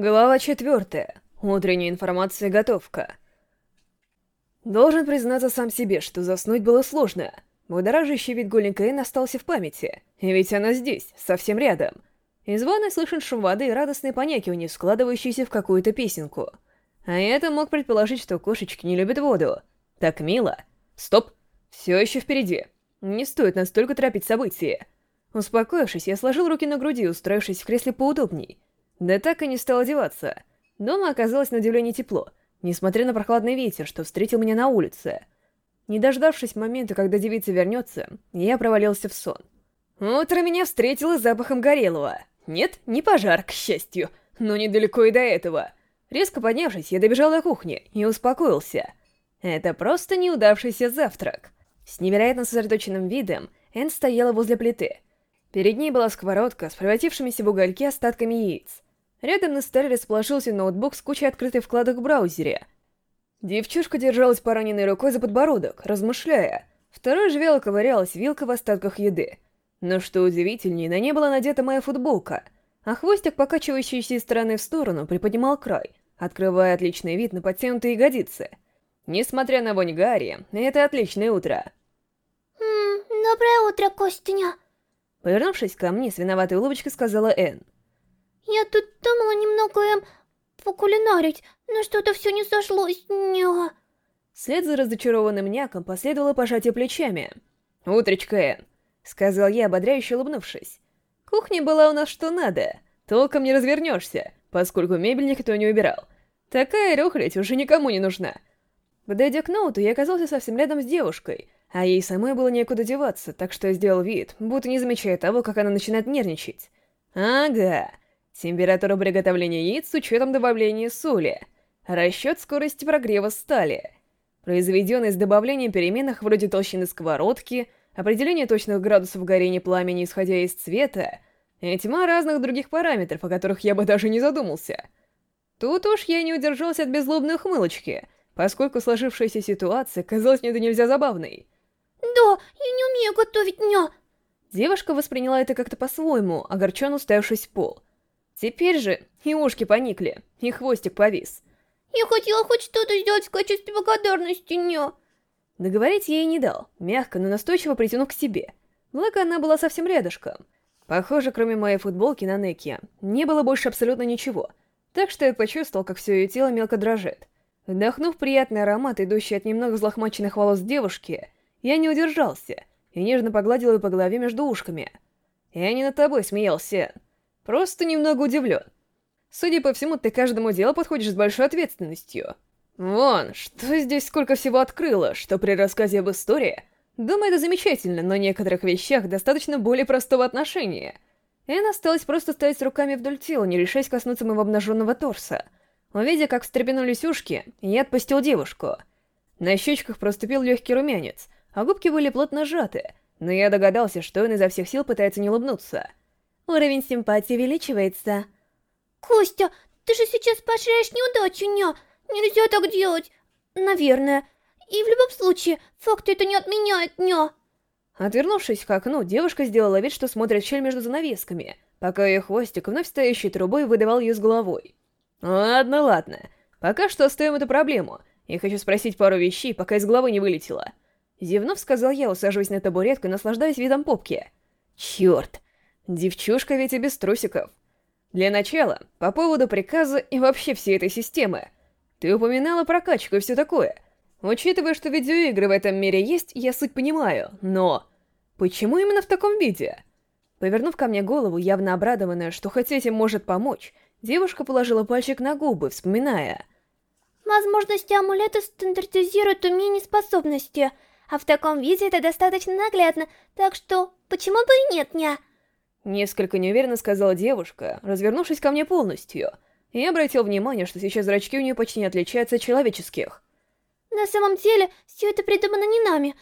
Глава четвертая. Утренняя информация готовка. Должен признаться сам себе, что заснуть было сложно. Будоражащий вид голенькой Энн остался в памяти, ведь она здесь, совсем рядом. Из ванной слышен шум воды и радостные понякивания, складывающиеся в какую-то песенку. А это мог предположить, что кошечки не любят воду. Так мило. Стоп! Все еще впереди. Не стоит настолько торопить события. Успокоившись, я сложил руки на груди, устроившись в кресле поудобней, да так и не стал одеваться. Дома оказалось на удивление тепло, несмотря на прохладный ветер, что встретил меня на улице. Не дождавшись момента, когда девица вернется, я провалился в сон. Утро меня встретило запахом горелого. Нет, не пожар, к счастью, но недалеко и до этого. Резко поднявшись, я добежал до кухни и успокоился. Это просто неудавшийся завтрак. С невероятно сосредоточенным видом Энн стояла возле плиты. Перед ней была сковородка с превратившимися в угольки остатками яиц. Рядом на столе расположился ноутбук с кучей открытых вкладок в браузере. Девчушка держалась пораненной рукой за подбородок, размышляя. Второй же вяло ковырялась вилка в остатках еды. Но что удивительнее, на ней была надета моя футболка, а хвостик, покачивающийся из стороны в сторону, приподнимал край, открывая отличный вид на подтянутые ягодицы. Несмотря на вонь Гарри, это отличное утро. «Ммм, доброе утро, Костяня!» Повернувшись ко мне, с виноватой улыбочкой сказала Энн. Я тут думала немного, эм, покулинарить, но что-то все не сошлось, ня. Вслед за разочарованным няком последовало пожатие плечами. «Утречка, Энн», — сказал я, ободряюще улыбнувшись. «Кухня была у нас что надо, толком не развернешься, поскольку мебель никто не убирал. Такая рухлядь уже никому не нужна». Подойдя к ноуту, я оказался совсем рядом с девушкой, а ей самой было некуда деваться, так что я сделал вид, будто не замечая того, как она начинает нервничать. «Ага, Температура приготовления яиц с учетом добавления соли. Расчет скорости прогрева стали. Произведенный с добавлением переменных вроде толщины сковородки, определение точных градусов горения пламени, исходя из цвета, и тьма разных других параметров, о которых я бы даже не задумался. Тут уж я не удержался от беззлобной ухмылочки, поскольку сложившаяся ситуация казалась мне до нельзя забавной. «Да, я не умею готовить, ня!» Девушка восприняла это как-то по-своему, огорченно уставившись в пол. Теперь же и ушки поникли, и хвостик повис. Я хотела хоть что-то сделать в качестве благодарности, не. Договорить ей не дал, мягко, но настойчиво притянув к себе. Благо, она была совсем рядышком. Похоже, кроме моей футболки на неке, не было больше абсолютно ничего. Так что я почувствовал, как все ее тело мелко дрожит. Вдохнув приятный аромат, идущий от немного взлохмаченных волос девушки, я не удержался и нежно погладил ее по голове между ушками. «Я не над тобой смеялся, Просто немного удивлен. Судя по всему, ты каждому делу подходишь с большой ответственностью. Вон, что здесь сколько всего открыло, что при рассказе об истории... Думаю, это замечательно, но в некоторых вещах достаточно более простого отношения. Энн осталось просто стоять руками вдоль тела, не решаясь коснуться моего обнаженного торса. Увидя, как встрепенулись ушки, я отпустил девушку. На щечках проступил легкий румянец, а губки были плотно сжаты, но я догадался, что он изо всех сил пытается не улыбнуться. Уровень симпатии увеличивается. Костя, ты же сейчас поощряешь неудачу, ня. Нельзя так делать. Наверное. И в любом случае, факты это не отменяет, ня. Отвернувшись к окну, девушка сделала вид, что смотрит щель между занавесками, пока ее хвостик, вновь стоящий трубой, выдавал ее с головой. Ладно, ладно. Пока что оставим эту проблему. Я хочу спросить пару вещей, пока из головы не вылетело. Зевнув, сказал я, усаживаясь на табуретку и наслаждаясь видом попки. Черт, Девчушка ведь и без трусиков. Для начала, по поводу приказа и вообще всей этой системы. Ты упоминала прокачку и все такое. Учитывая, что видеоигры в этом мире есть, я суть понимаю, но... Почему именно в таком виде? Повернув ко мне голову, явно обрадованная, что хоть этим может помочь, девушка положила пальчик на губы, вспоминая. Возможности амулета стандартизируют умения и способности, а в таком виде это достаточно наглядно, так что почему бы и нет, ня? Несколько неуверенно сказала девушка, развернувшись ко мне полностью. Я обратил внимание, что сейчас зрачки у нее почти не отличаются от человеческих. На самом деле, все это придумано не нами,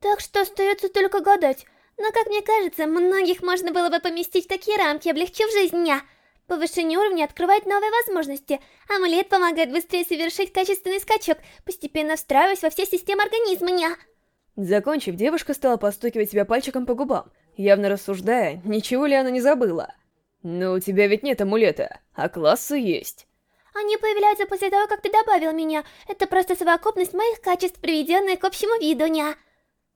так что остается только гадать. Но, как мне кажется, многих можно было бы поместить в такие рамки, облегчив жизнь дня. Повышение уровня открывает новые возможности. Амулет помогает быстрее совершить качественный скачок, постепенно встраиваясь во все системы организма дня. Закончив, девушка стала постукивать себя пальчиком по губам, явно рассуждая, ничего ли она не забыла. Но у тебя ведь нет амулета, а классы есть. Они появляются после того, как ты добавил меня. Это просто совокупность моих качеств, приведенная к общему виду, ня.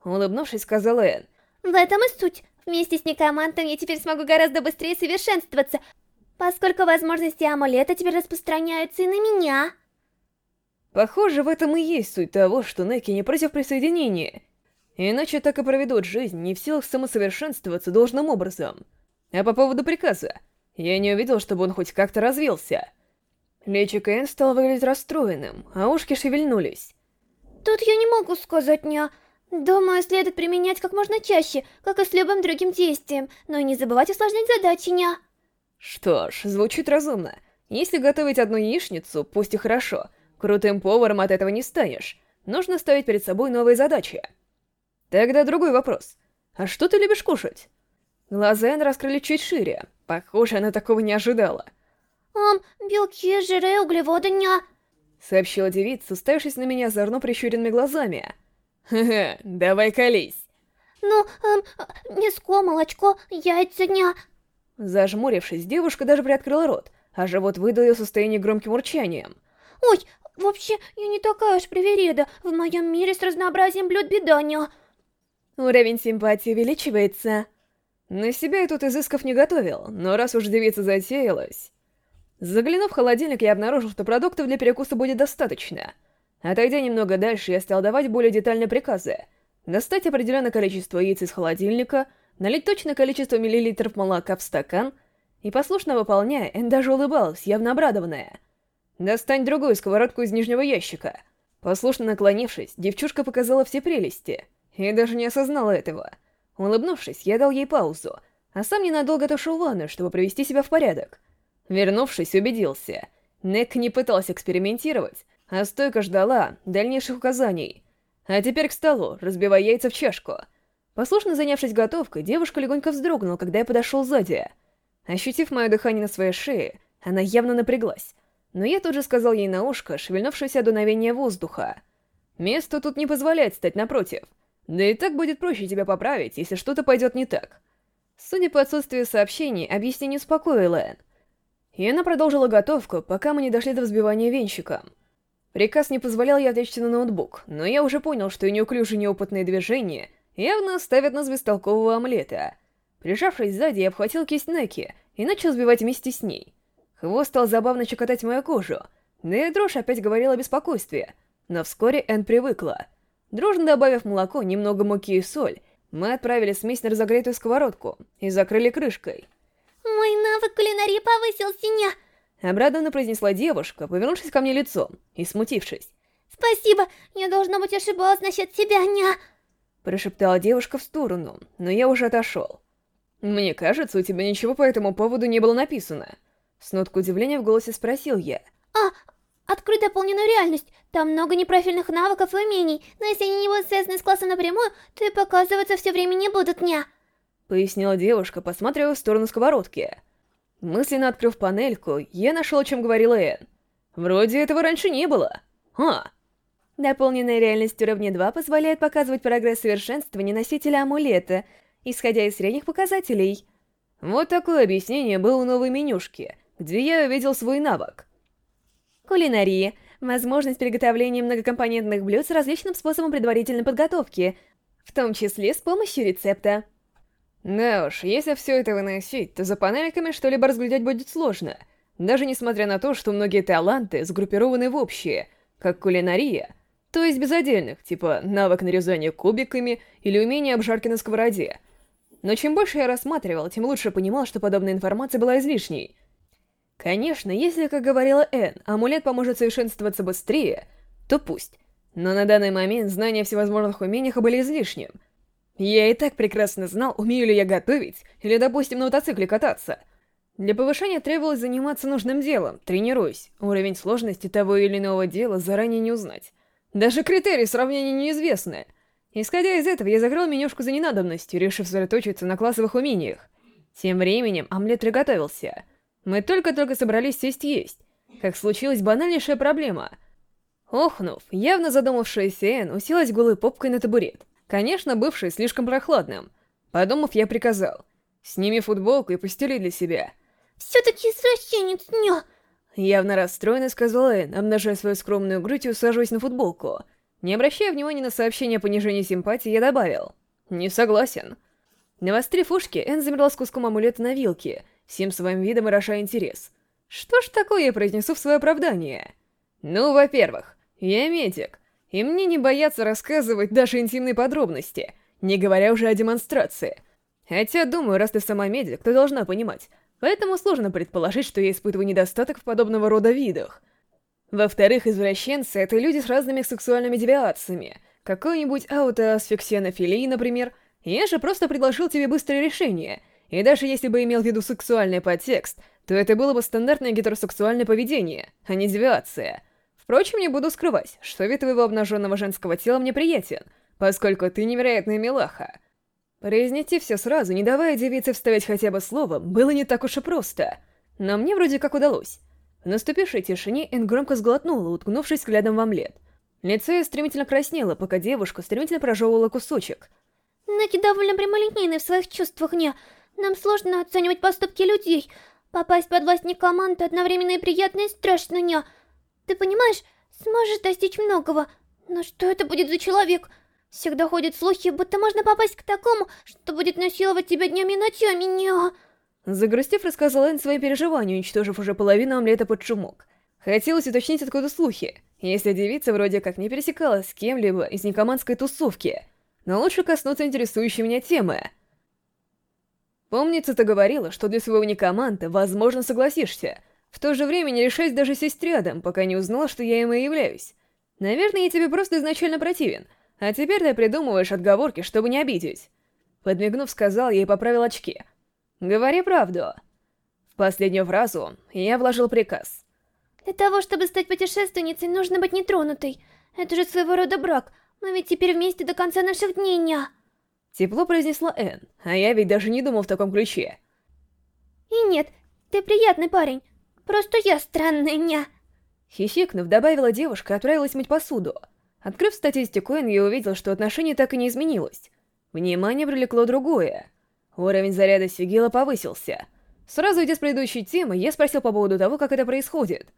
Улыбнувшись, сказала Энн. В этом и суть. Вместе с некромантом я теперь смогу гораздо быстрее совершенствоваться, поскольку возможности амулета теперь распространяются и на меня. Похоже, в этом и есть суть того, что Неки не против присоединения. Иначе так и проведут жизнь, не в силах самосовершенствоваться должным образом. А по поводу приказа, я не увидел, чтобы он хоть как-то развился. Личико Энн стал выглядеть расстроенным, а ушки шевельнулись. Тут я не могу сказать, ня. Думаю, следует применять как можно чаще, как и с любым другим действием, но и не забывать усложнять задачи, ня. Что ж, звучит разумно. Если готовить одну яичницу, пусть и хорошо, крутым поваром от этого не станешь. Нужно ставить перед собой новые задачи. Тогда другой вопрос. А что ты любишь кушать? Глаза Энн раскрыли чуть шире. Похоже, она такого не ожидала. «Ам, белки, жиры, углеводы, ня», — сообщила девица, уставившись на меня озорно прищуренными глазами. «Ха-ха, давай колись!» «Ну, эм, мяско, молочко, яйца, ня...» Зажмурившись, девушка даже приоткрыла рот, а живот выдал ее состояние громким урчанием. «Ой, вообще, я не такая уж привереда, в моем мире с разнообразием блюд беда, ня...» Уровень симпатии увеличивается. На себя я тут изысков не готовил, но раз уж девица затеялась... Заглянув в холодильник, я обнаружил, что продуктов для перекуса будет достаточно. Отойдя немного дальше, я стал давать более детальные приказы. Достать определенное количество яиц из холодильника, налить точное количество миллилитров молока в стакан, и послушно выполняя, Энн даже улыбалась, явно обрадованная. «Достань другую сковородку из нижнего ящика». Послушно наклонившись, девчушка показала все прелести, и даже не осознала этого. Улыбнувшись, я дал ей паузу, а сам ненадолго отошел в ванную, чтобы привести себя в порядок. Вернувшись, убедился. Нек не пытался экспериментировать, а стойко ждала дальнейших указаний. А теперь к столу, разбивая яйца в чашку. Послушно занявшись готовкой, девушка легонько вздрогнула, когда я подошел сзади. Ощутив мое дыхание на своей шее, она явно напряглась. Но я тут же сказал ей на ушко шевельнувшееся дуновение воздуха. Место тут не позволяет стать напротив. Да и так будет проще тебя поправить, если что-то пойдет не так. Судя по отсутствию сообщений, объяснение успокоило Энн. И она продолжила готовку, пока мы не дошли до взбивания венчика. Приказ не позволял ей отвлечься на ноутбук, но я уже понял, что и неуклюжие неопытные движения явно ставят нас бестолкового омлета. Прижавшись сзади, я обхватил кисть Неки и начал взбивать вместе с ней. Хвост стал забавно чекотать мою кожу, да и дрожь опять говорила о беспокойстве. Но вскоре Энн привыкла. Дружно добавив молоко, немного муки и соль, мы отправили смесь на разогретую сковородку и закрыли крышкой. Мой навык кулинарии повысился, ня! Обрадованно произнесла девушка, повернувшись ко мне лицом и смутившись. «Спасибо, я должна быть ошибалась насчет тебя, ня!» Прошептала девушка в сторону, но я уже отошел. «Мне кажется, у тебя ничего по этому поводу не было написано». С ноткой удивления в голосе спросил я. «А, открой дополненную реальность. Там много непрофильных навыков и умений, но если они не связаны с классом напрямую, то и показываться все время не будут, ня!» Пояснила девушка, посматривая в сторону сковородки. Мысленно открыв панельку, я нашел, о чем говорила Энн. Вроде этого раньше не было. А. Дополненная реальность уровня 2 позволяет показывать прогресс совершенствования носителя амулета, исходя из средних показателей. Вот такое объяснение было у новой менюшки, где я увидел свой навык. Кулинария. Возможность приготовления многокомпонентных блюд с различным способом предварительной подготовки, в том числе с помощью рецепта. Да уж, если все это выносить, то за панельками что-либо разглядеть будет сложно, даже несмотря на то, что многие таланты сгруппированы в общие, как кулинария, то есть без отдельных, типа навык нарезания кубиками или умение обжарки на сковороде. Но чем больше я рассматривал, тем лучше понимал, что подобная информация была излишней. Конечно, если, как говорила Энн, амулет поможет совершенствоваться быстрее, то пусть. Но на данный момент знания о всевозможных умениях были излишним — я и так прекрасно знал, умею ли я готовить, или, допустим, на мотоцикле кататься. Для повышения требовалось заниматься нужным делом, тренируясь. Уровень сложности того или иного дела заранее не узнать. Даже критерии сравнения неизвестны. Исходя из этого, я закрыл менюшку за ненадобностью, решив сосредоточиться на классовых умениях. Тем временем омлет приготовился. Мы только-только собрались сесть есть. Как случилась банальнейшая проблема. Охнув, явно задумавшаяся Энн уселась голой попкой на табурет. Конечно, бывший слишком прохладным. Подумав, я приказал. Сними футболку и постели для себя. все-таки извращенец, ня. Явно расстроенно сказала Энн, обнажая свою скромную грудь и усаживаясь на футболку. Не обращая внимания на сообщение о понижении симпатии, я добавил. «Не согласен». Навострив ушки, Энн замерла с куском амулета на вилке, всем своим видом выражая интерес. Что ж такое я произнесу в свое оправдание? Ну, во-первых, я медик, и мне не боятся рассказывать даже интимные подробности, не говоря уже о демонстрации. Хотя, думаю, раз ты сама медик, то должна понимать, поэтому сложно предположить, что я испытываю недостаток в подобного рода видах. Во-вторых, извращенцы — это люди с разными сексуальными девиациями, какой-нибудь аутоасфиксианофилии, например. Я же просто предложил тебе быстрое решение, и даже если бы имел в виду сексуальный подтекст, то это было бы стандартное гетеросексуальное поведение, а не девиация. Впрочем, не буду скрывать, что вид твоего обнаженного женского тела мне приятен, поскольку ты невероятная милаха. Произнести все сразу, не давая девице вставить хотя бы слово, было не так уж и просто. Но мне вроде как удалось. В наступившей тишине Энн громко сглотнула, уткнувшись взглядом в омлет. Лицо ее стремительно краснело, пока девушка стремительно прожевывала кусочек. Наки довольно прямолинейны в своих чувствах, не. Нам сложно оценивать поступки людей. Попасть под власть некоманды одновременно и приятно, и страшно, не. Ты понимаешь, сможешь достичь многого. Но что это будет за человек? Всегда ходят слухи, будто можно попасть к такому, что будет насиловать тебя днями и ночами, не. Загрустив, рассказал Энн свои переживания, уничтожив уже половину омлета под шумок. Хотелось уточнить, откуда слухи, если девица вроде как не пересекалась с кем-либо из некоманской тусовки. Но лучше коснуться интересующей меня темы. Помнится, ты говорила, что для своего некоманта, возможно, согласишься. В то же время не решайся даже сесть рядом, пока не узнала, что я им и являюсь. Наверное, я тебе просто изначально противен, а теперь ты придумываешь отговорки, чтобы не обидеть. Подмигнув, сказал я и поправил очки — Говори правду. В последнюю фразу я вложил приказ. Для того, чтобы стать путешественницей, нужно быть нетронутой. Это же своего рода брак. Мы ведь теперь вместе до конца наших дней, ня. Тепло произнесла Энн, а я ведь даже не думал в таком ключе. И нет, ты приятный парень. Просто я странная, ня. Хихикнув, добавила девушка и отправилась мыть посуду. Открыв статистику Энн, я увидел, что отношение так и не изменилось. Внимание привлекло другое. Уровень заряда сигила повысился. Сразу идя с предыдущей темы, я спросил по поводу того, как это происходит.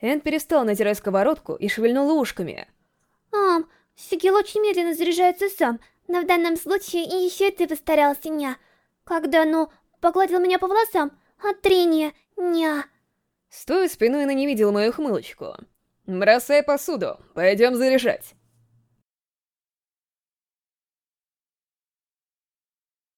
Энд перестал натирать сковородку и шевельнул ушками. «Ам, сигил очень медленно заряжается сам, но в данном случае и еще ты постарался, ня. Когда, ну, погладил меня по волосам, от трения, ня». Стоя спиной, она не видела мою хмылочку. «Бросай посуду, пойдем заряжать».